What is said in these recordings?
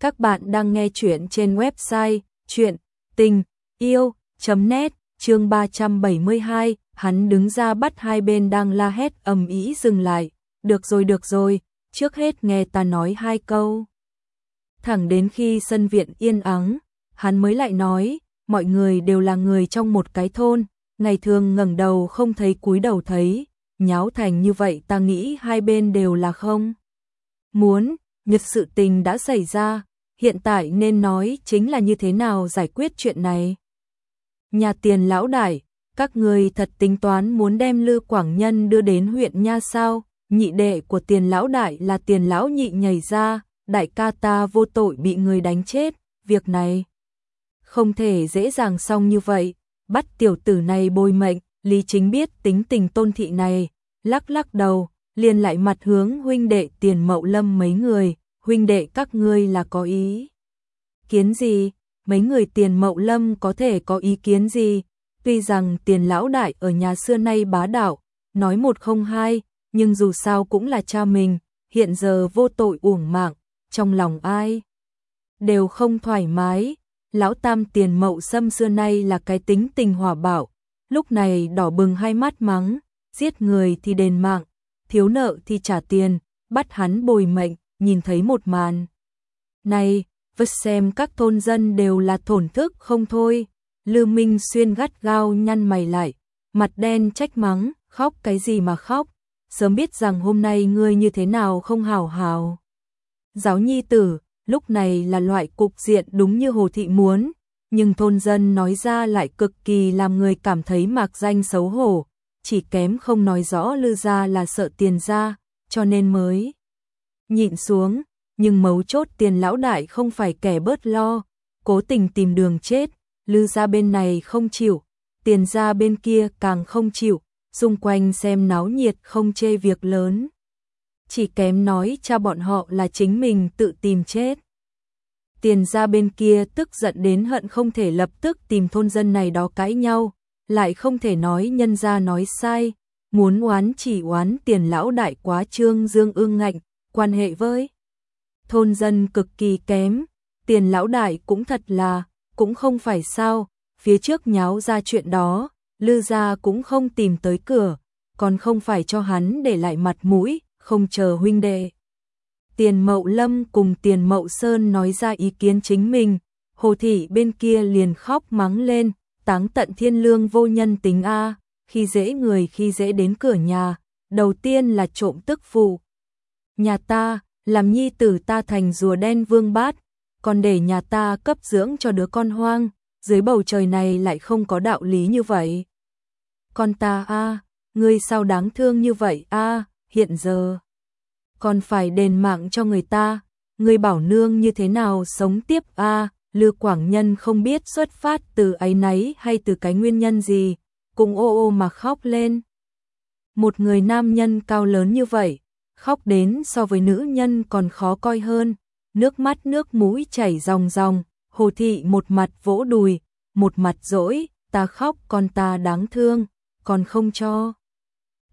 Các bạn đang nghe chuyện trên website chuyện tình yêu.net chương 372, hắn đứng ra bắt hai bên đang la hét ầm ĩ dừng lại. Được rồi được rồi, trước hết nghe ta nói hai câu. Thẳng đến khi sân viện yên ắng, hắn mới lại nói, mọi người đều là người trong một cái thôn, ngày thường ngẩng đầu không thấy cúi đầu thấy, nháo thành như vậy ta nghĩ hai bên đều là không. Muốn, nhật sự tình đã xảy ra, hiện tại nên nói chính là như thế nào giải quyết chuyện này. Nhà tiền lão đại, các người thật tính toán muốn đem Lư Quảng Nhân đưa đến huyện Nha sao, nhị đệ của tiền lão đại là tiền lão nhị nhảy ra, đại ca ta vô tội bị người đánh chết, việc này không thể dễ dàng xong như vậy, bắt tiểu tử này bồi mệnh, Lý Chính biết tính tình tôn thị này, lắc lắc đầu, liền lại mặt hướng huynh đệ tiền mậu lâm mấy người, huynh đệ các ngươi là có ý. Kiến gì? Mấy người tiền mậu lâm có thể có ý kiến gì? Tuy rằng tiền lão đại ở nhà xưa nay bá đạo, nói một không hai, nhưng dù sao cũng là cha mình, hiện giờ vô tội uổng mạng, trong lòng ai đều không thoải mái. Lão tam tiền mậu xâm xưa nay là cái tính tình hòa bảo, lúc này đỏ bừng hai mắt mắng, giết người thì đền mạng, thiếu nợ thì trả tiền, bắt hắn bồi mệnh, nhìn thấy một màn. Này, vứt xem các thôn dân đều là thổn thức không thôi. Lư Minh Xuyên gắt gao nhăn mày lại, mặt đen trách mắng, khóc cái gì mà khóc, sớm biết rằng hôm nay ngươi như thế nào không hào hào. Giáo nhi tử, lúc này là loại cục diện đúng như Hồ Thị muốn, nhưng thôn dân nói ra lại cực kỳ làm người cảm thấy mạc danh xấu hổ, chỉ kém không nói rõ lư ra là sợ tiền ra, cho nên mới nhịn xuống, nhưng mấu chốt tiền lão đại không phải kẻ bớt lo, cố tình tìm đường chết, lư ra bên này không chịu, tiền ra bên kia càng không chịu, xung quanh xem náo nhiệt không chê việc lớn. Chỉ kém nói cha bọn họ là chính mình tự tìm chết. Tiền ra bên kia tức giận đến hận không thể lập tức tìm thôn dân này đó cãi nhau, lại không thể nói nhân ra nói sai, muốn oán chỉ oán tiền lão đại quá trương dương ương ngạnh, quan hệ với thôn dân cực kỳ kém, tiền lão đại cũng thật là, cũng không phải sao, phía trước nháo ra chuyện đó, lư gia cũng không tìm tới cửa, còn không phải cho hắn để lại mặt mũi, không chờ huynh đệ. Tiền Mậu Lâm cùng Tiền Mậu Sơn nói ra ý kiến chính mình, Hồ Thị bên kia liền khóc mắng lên, táng tận thiên lương vô nhân tính A, khi dễ người khi dễ đến cửa nhà, đầu tiên là trộm tức phụ. Nhà ta, làm nhi tử ta thành rùa đen vương bát, còn để nhà ta cấp dưỡng cho đứa con hoang, dưới bầu trời này lại không có đạo lý như vậy. Con ta a, ngươi sao đáng thương như vậy a, hiện giờ còn phải đền mạng cho người ta, ngươi bảo nương như thế nào sống tiếp a, Lư Quảng Nhân không biết xuất phát từ ấy nấy hay từ cái nguyên nhân gì, cùng ô ô mà khóc lên. Một người nam nhân cao lớn như vậy, khóc đến so với nữ nhân còn khó coi hơn, nước mắt nước mũi chảy ròng ròng, hồ thị một mặt vỗ đùi, một mặt dỗi, ta khóc con ta đáng thương, còn không cho.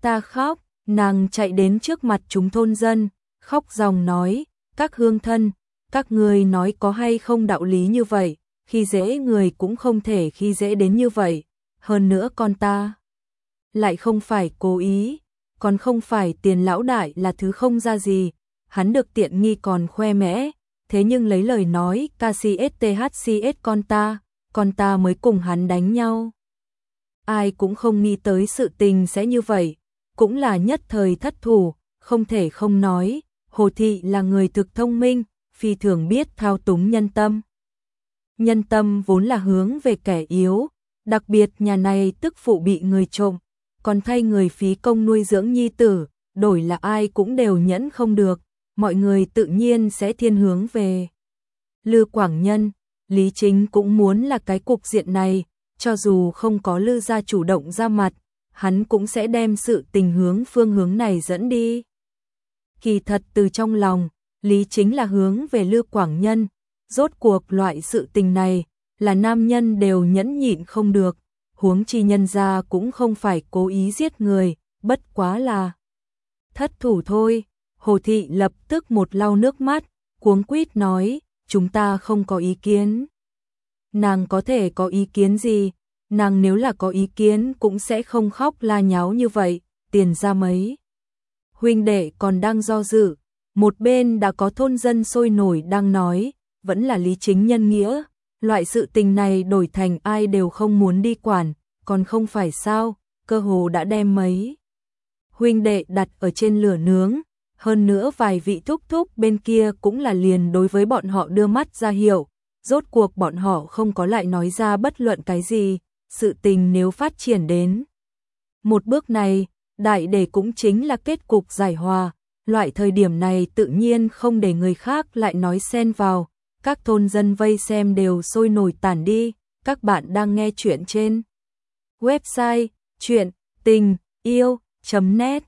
Ta khóc, nàng chạy đến trước mặt chúng thôn dân, khóc ròng nói, các hương thân, các người nói có hay không đạo lý như vậy, khi dễ người cũng không thể khi dễ đến như vậy, hơn nữa con ta lại không phải cố ý, còn không phải tiền lão đại là thứ không ra gì, hắn được tiện nghi còn khoe mẽ, thế nhưng lấy lời nói KCSTHCS con ta, con ta mới cùng hắn đánh nhau. Ai cũng không nghĩ tới sự tình sẽ như vậy, cũng là nhất thời thất thủ, không thể không nói, Hồ Thị là người thực thông minh, phi thường biết thao túng nhân tâm. Nhân tâm vốn là hướng về kẻ yếu, đặc biệt nhà này tức phụ bị người trộm, còn thay người phí công nuôi dưỡng nhi tử, đổi là ai cũng đều nhẫn không được, mọi người tự nhiên sẽ thiên hướng về. Lư Quảng Nhân, Lý Chính cũng muốn là cái cục diện này, cho dù không có Lư gia chủ động ra mặt, hắn cũng sẽ đem sự tình hướng phương hướng này dẫn đi. Kỳ thật từ trong lòng, Lý Chính là hướng về Lư Quảng Nhân, rốt cuộc loại sự tình này, là nam nhân đều nhẫn nhịn không được, huống chi nhân ra cũng không phải cố ý giết người, bất quá là thất thủ thôi. Hồ Thị lập tức một lau nước mắt, cuống quýt nói, chúng ta không có ý kiến. Nàng có thể có ý kiến gì, nàng nếu là có ý kiến cũng sẽ không khóc la nháo như vậy, tiền ra mấy. Huynh đệ còn đang do dự, một bên đã có thôn dân sôi nổi đang nói, vẫn là lý chính nhân nghĩa, loại sự tình này đổi thành ai đều không muốn đi quản, còn không phải sao, cơ hồ đã đem mấy. Huynh đệ đặt ở trên lửa nướng, hơn nữa vài vị thúc thúc bên kia cũng là liền đối với bọn họ đưa mắt ra hiệu, rốt cuộc bọn họ không có lại nói ra bất luận cái gì, sự tình nếu phát triển đến. Một bước này, đại đề cũng chính là kết cục giải hòa, loại thời điểm này tự nhiên không để người khác lại nói xen vào, các thôn dân vây xem đều sôi nổi tản đi, các bạn đang nghe chuyện trên website chuyện tình yêu.net